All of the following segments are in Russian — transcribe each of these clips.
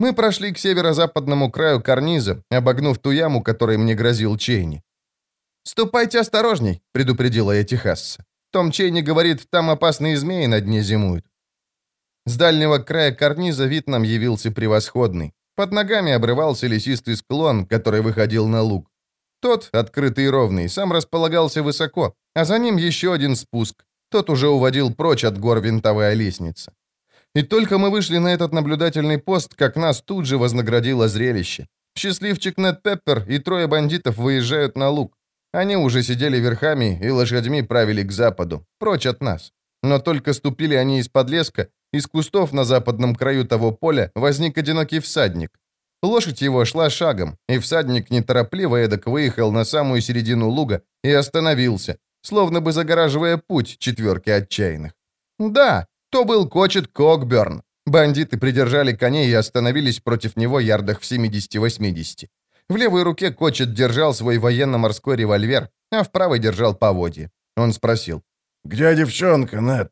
Мы прошли к северо-западному краю карниза, обогнув ту яму, которой мне грозил Чейни. «Ступайте осторожней», — предупредила я техасца. Том Чейни говорит, там опасные змеи на дне зимуют. С дальнего края карниза вид нам явился превосходный. Под ногами обрывался лесистый склон, который выходил на луг. Тот, открытый и ровный, сам располагался высоко, а за ним еще один спуск. Тот уже уводил прочь от гор винтовая лестница. И только мы вышли на этот наблюдательный пост, как нас тут же вознаградило зрелище. Счастливчик Нед Пеппер и трое бандитов выезжают на луг. Они уже сидели верхами и лошадьми правили к западу, прочь от нас. Но только ступили они из-под леска, из кустов на западном краю того поля возник одинокий всадник. Лошадь его шла шагом, и всадник неторопливо эдак выехал на самую середину луга и остановился, словно бы загораживая путь четверки отчаянных. Да, то был Кочет Кокберн. Бандиты придержали коней и остановились против него ярдах в 70-80. В левой руке Кочет держал свой военно-морской револьвер, а в правой держал поводье. Он спросил. «Где девчонка, Нед?»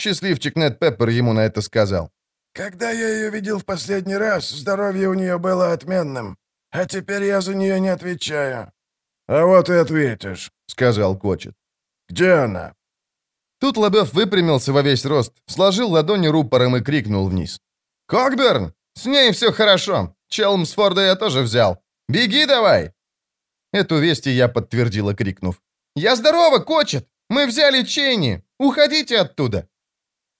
Счастливчик Нед Пеппер ему на это сказал. «Когда я ее видел в последний раз, здоровье у нее было отменным, а теперь я за нее не отвечаю». «А вот и ответишь», — сказал Кочет. «Где она?» Тут Лобев выпрямился во весь рост, сложил ладони рупором и крикнул вниз. «Кокберн! С ней все хорошо. Челмсфорда я тоже взял. Беги давай!» Эту весть я подтвердила, крикнув. «Я здорова, Кочет! Мы взяли Чейни! Уходите оттуда!»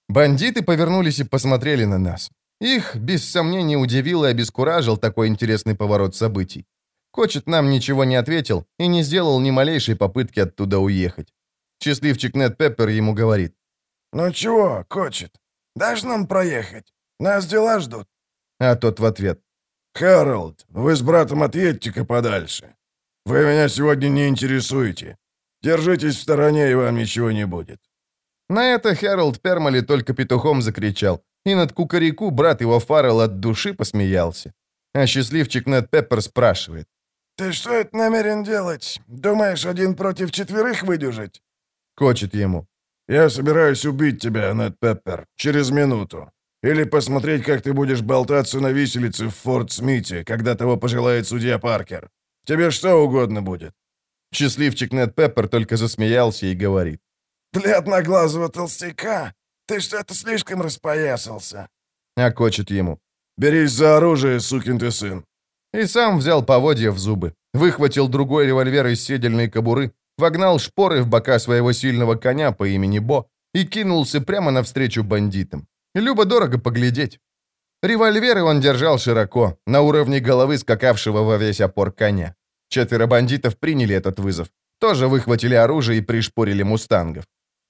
Бандиты повернулись и посмотрели на нас. Их, без сомнения, удивил и обескуражил такой интересный поворот событий. Кочет нам ничего не ответил и не сделал ни малейшей попытки оттуда уехать. Счастливчик Нед Пеппер ему говорит. «Ну чего, Кочет, дашь нам проехать? Нас дела ждут». А тот в ответ. «Хэролд, вы с братом отъедьте-ка подальше. Вы меня сегодня не интересуете. Держитесь в стороне, и вам ничего не будет». На это Хэролд Пермали только петухом закричал, и над кукареку брат его Фаррелл от души посмеялся. А счастливчик Нед Пеппер спрашивает. «Ты что это намерен делать? Думаешь, один против четверых выдержать?» Кочет ему. «Я собираюсь убить тебя, Нед Пеппер, через минуту. Или посмотреть, как ты будешь болтаться на виселице в Форт Смите, когда того пожелает судья Паркер. Тебе что угодно будет». Счастливчик Нед Пеппер только засмеялся и говорит. «Для одноглазого толстяка? Ты что-то слишком распоясался». А кочет ему. «Берись за оружие, сукин ты сын». И сам взял поводья в зубы, выхватил другой револьвер из седельной кобуры, вогнал шпоры в бока своего сильного коня по имени Бо и кинулся прямо навстречу бандитам. Любо-дорого поглядеть. Револьверы он держал широко, на уровне головы скакавшего во весь опор коня. Четверо бандитов приняли этот вызов. Тоже выхватили оружие и пришпорили мустангов.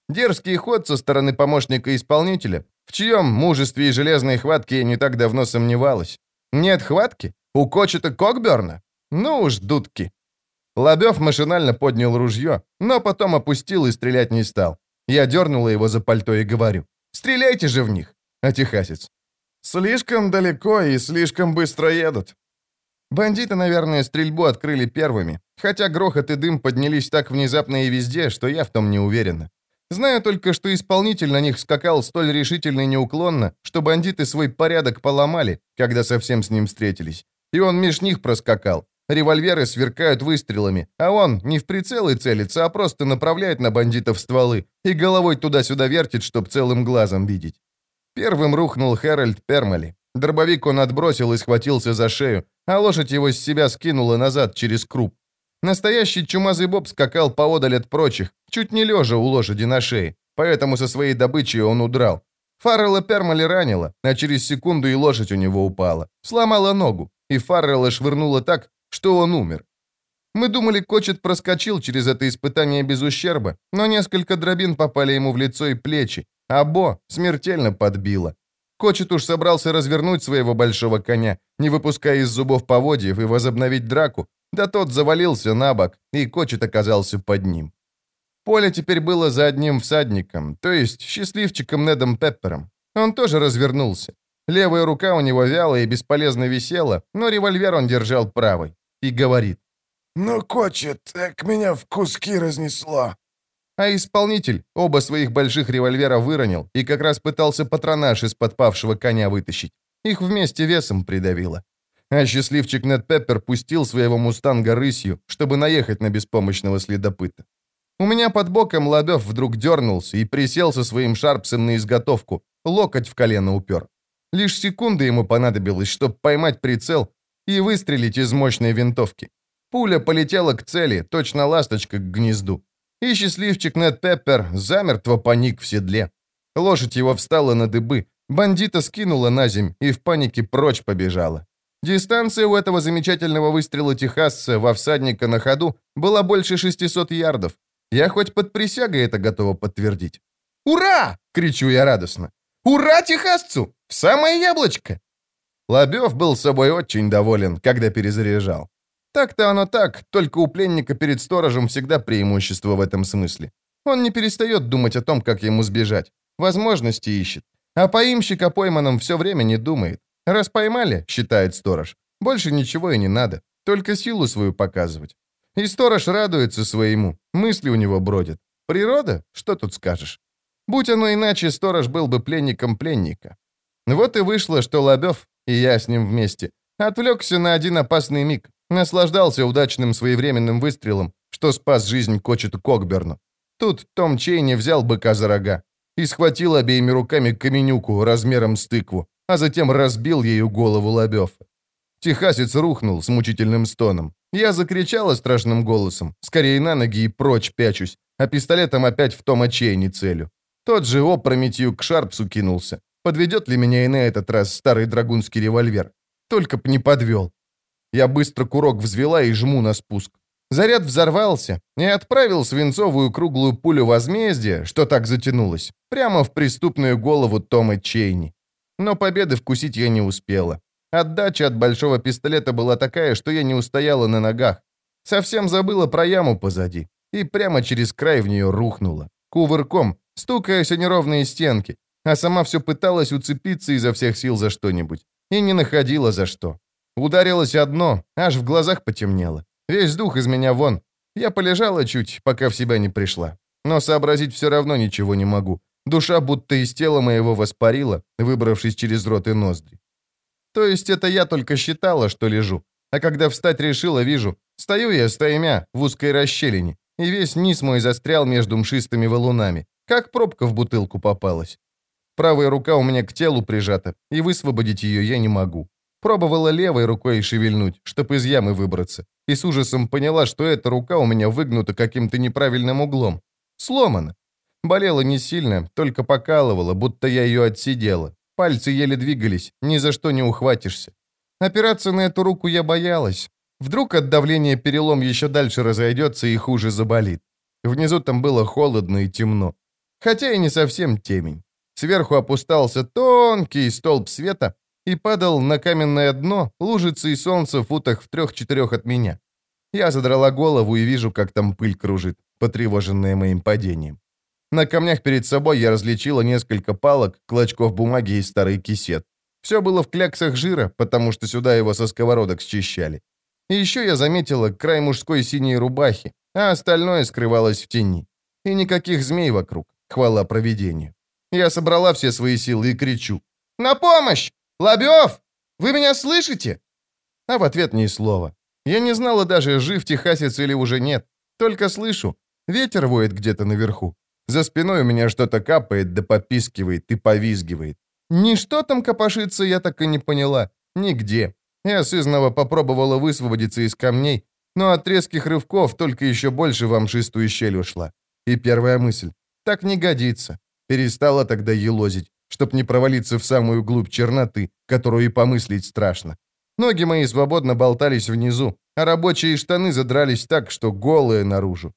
Дерзкий ход со стороны помощника исполнителя, в чьем мужестве и железной хватке я не так давно сомневалась. Нет хватки? У Кочета Кокберна? Ну уж, дудки. Лобев машинально поднял ружье, но потом опустил и стрелять не стал. Я дернула его за пальто и говорю. «Стреляйте же в них!» А техасец. «Слишком далеко и слишком быстро едут». Бандиты, наверное, стрельбу открыли первыми, хотя грохот и дым поднялись так внезапно и везде, что я в том не уверена. Знаю только, что исполнитель на них скакал столь решительно и неуклонно, что бандиты свой порядок поломали, когда совсем с ним встретились. И он меж них проскакал. Револьверы сверкают выстрелами, а он не в прицелы целится, а просто направляет на бандитов стволы и головой туда-сюда вертит, чтоб целым глазом видеть. Первым рухнул Хэральд Пермали. Дробовик он отбросил и схватился за шею, а лошадь его с себя скинула назад через круп. Настоящий чумазый боб скакал поодаль от прочих, чуть не лежа у лошади на шее, поэтому со своей добычей он удрал. Фаррелла Пермали ранило, а через секунду и лошадь у него упала. Сломала ногу, и Фаррелла швырнула так, что он умер. Мы думали, Кочет проскочил через это испытание без ущерба, но несколько дробин попали ему в лицо и плечи, а Бо смертельно подбило. Кочет уж собрался развернуть своего большого коня, не выпуская из зубов поводьев и возобновить драку, да тот завалился на бок, и Кочет оказался под ним. Поле теперь было за одним всадником, то есть счастливчиком Недом Пеппером. Он тоже развернулся. Левая рука у него вяло и бесполезно висела, но револьвер он держал правой и говорит. «Ну, Кочет, так меня в куски разнесло». А исполнитель оба своих больших револьвера выронил и как раз пытался патронаж из-под павшего коня вытащить. Их вместе весом придавило. А счастливчик Нед Пеппер пустил своего мустанга рысью, чтобы наехать на беспомощного следопыта. У меня под боком Лобев вдруг дернулся и присел со своим шарпсом на изготовку, локоть в колено упер. Лишь секунда ему понадобилось, чтобы поймать прицел и выстрелить из мощной винтовки. Пуля полетела к цели, точно ласточка к гнезду. И счастливчик Нед Пеппер замертво поник в седле. Лошадь его встала на дыбы, бандита скинула на земь и в панике прочь побежала. Дистанция у этого замечательного выстрела техасца во всадника на ходу была больше 600 ярдов. Я хоть под присягой это готова подтвердить. «Ура!» — кричу я радостно. «Ура техасцу! В самое яблочко!» Лобев был собой очень доволен, когда перезаряжал. Так-то оно так, только у пленника перед сторожем всегда преимущество в этом смысле. Он не перестает думать о том, как ему сбежать. Возможности ищет. А поимщик о пойманном все время не думает. Раз поймали, считает сторож, больше ничего и не надо, только силу свою показывать. И сторож радуется своему, мысли у него бродят. Природа? Что тут скажешь? Будь оно иначе, сторож был бы пленником пленника. Вот и вышло, что Лобев, и я с ним вместе, отвлекся на один опасный миг, наслаждался удачным своевременным выстрелом, что спас жизнь Кочету Кокберну. Тут Том Чейни взял быка за рога и схватил обеими руками каменюку размером с тыкву, а затем разбил ею голову Лобёва. Техасец рухнул с мучительным стоном. Я закричала страшным голосом, скорее на ноги и прочь пячусь, а пистолетом опять в Тома Чейни целю. Тот же опрометью к Шарпсу кинулся. Подведет ли меня и на этот раз старый драгунский револьвер? Только б не подвел. Я быстро курок взвела и жму на спуск. Заряд взорвался и отправил свинцовую круглую пулю возмездия, что так затянулось, прямо в преступную голову Тома Чейни. Но победы вкусить я не успела. Отдача от большого пистолета была такая, что я не устояла на ногах. Совсем забыла про яму позади. И прямо через край в нее рухнула. Кувырком, стукаясь о неровные стенки. А сама все пыталась уцепиться изо всех сил за что-нибудь. И не находила за что. Ударилось одно, аж в глазах потемнело. Весь дух из меня вон. Я полежала чуть, пока в себя не пришла. Но сообразить все равно ничего не могу. Душа будто из тела моего воспарила, выбравшись через рот и ноздри. То есть это я только считала, что лежу. А когда встать решила, вижу, стою я стоймя в узкой расщелине, и весь низ мой застрял между мшистыми валунами, как пробка в бутылку попалась. Правая рука у меня к телу прижата, и высвободить ее я не могу. Пробовала левой рукой шевельнуть, чтобы из ямы выбраться, и с ужасом поняла, что эта рука у меня выгнута каким-то неправильным углом. Сломана. Болела не сильно, только покалывала, будто я ее отсидела. Пальцы еле двигались, ни за что не ухватишься. Опираться на эту руку я боялась. Вдруг от давления перелом еще дальше разойдется и хуже заболит. Внизу там было холодно и темно. Хотя и не совсем темень. Сверху опускался тонкий столб света и падал на каменное дно лужицы и солнца в футах в трех-четырех от меня. Я задрала голову и вижу, как там пыль кружит, потревоженная моим падением. На камнях перед собой я различила несколько палок, клочков бумаги и старый кисет. Все было в кляксах жира, потому что сюда его со сковородок счищали. И еще я заметила край мужской синей рубахи, а остальное скрывалось в тени. И никаких змей вокруг, хвала провидению. Я собрала все свои силы и кричу. «На помощь! Лобев! Вы меня слышите?» А в ответ ни слова. Я не знала даже, жив техасец или уже нет. Только слышу. Ветер воет где-то наверху. За спиной у меня что-то капает, да попискивает и повизгивает. Ни что там копошится, я так и не поняла. Нигде. Я сызново попробовала высвободиться из камней, но от резких рывков только еще больше в амшистую щель ушла. И первая мысль. Так не годится. Перестала тогда елозить, чтоб не провалиться в самую глубь черноты, которую и помыслить страшно. Ноги мои свободно болтались внизу, а рабочие штаны задрались так, что голые наружу.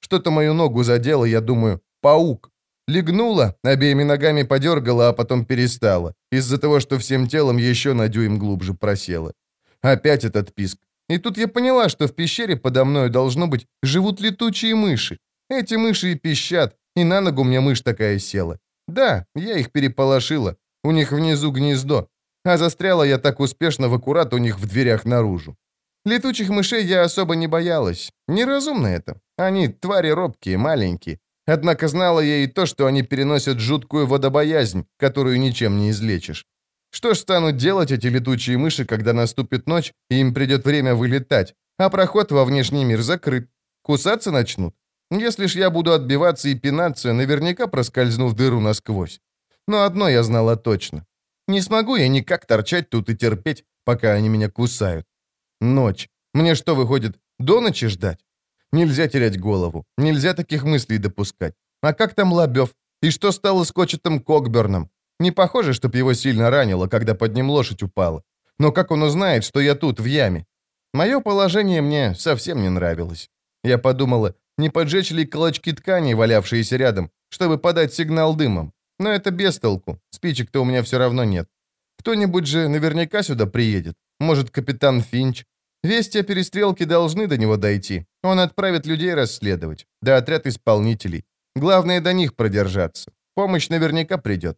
Что-то мою ногу задело, я думаю, паук. Легнула, обеими ногами подергала, а потом перестала, из-за того, что всем телом еще на дюйм глубже просела. Опять этот писк. И тут я поняла, что в пещере подо мною, должно быть, живут летучие мыши. Эти мыши и пищат, и на ногу мне мышь такая села. Да, я их переполошила. У них внизу гнездо. А застряла я так успешно в аккурат у них в дверях наружу. Летучих мышей я особо не боялась. Неразумно это. Они твари робкие, маленькие. Однако знала я и то, что они переносят жуткую водобоязнь, которую ничем не излечишь. Что ж станут делать эти летучие мыши, когда наступит ночь, и им придет время вылетать, а проход во внешний мир закрыт? Кусаться начнут? Если ж я буду отбиваться и пинаться, наверняка проскользну в дыру насквозь. Но одно я знала точно. Не смогу я никак торчать тут и терпеть, пока они меня кусают. Ночь. Мне что, выходит, до ночи ждать? Нельзя терять голову. Нельзя таких мыслей допускать. А как там Лобёв? И что стало с Кочетом Кокберном? Не похоже, чтоб его сильно ранило, когда под ним лошадь упала. Но как он узнает, что я тут, в яме? Мое положение мне совсем не нравилось. Я подумала, не поджечь ли клочки ткани, валявшиеся рядом, чтобы подать сигнал дымом. Но это без толку. Спичек-то у меня все равно нет. Кто-нибудь же наверняка сюда приедет. Может, капитан Финч. Вести о перестрелке должны до него дойти. Он отправит людей расследовать. Да отряд исполнителей. Главное, до них продержаться. Помощь наверняка придет.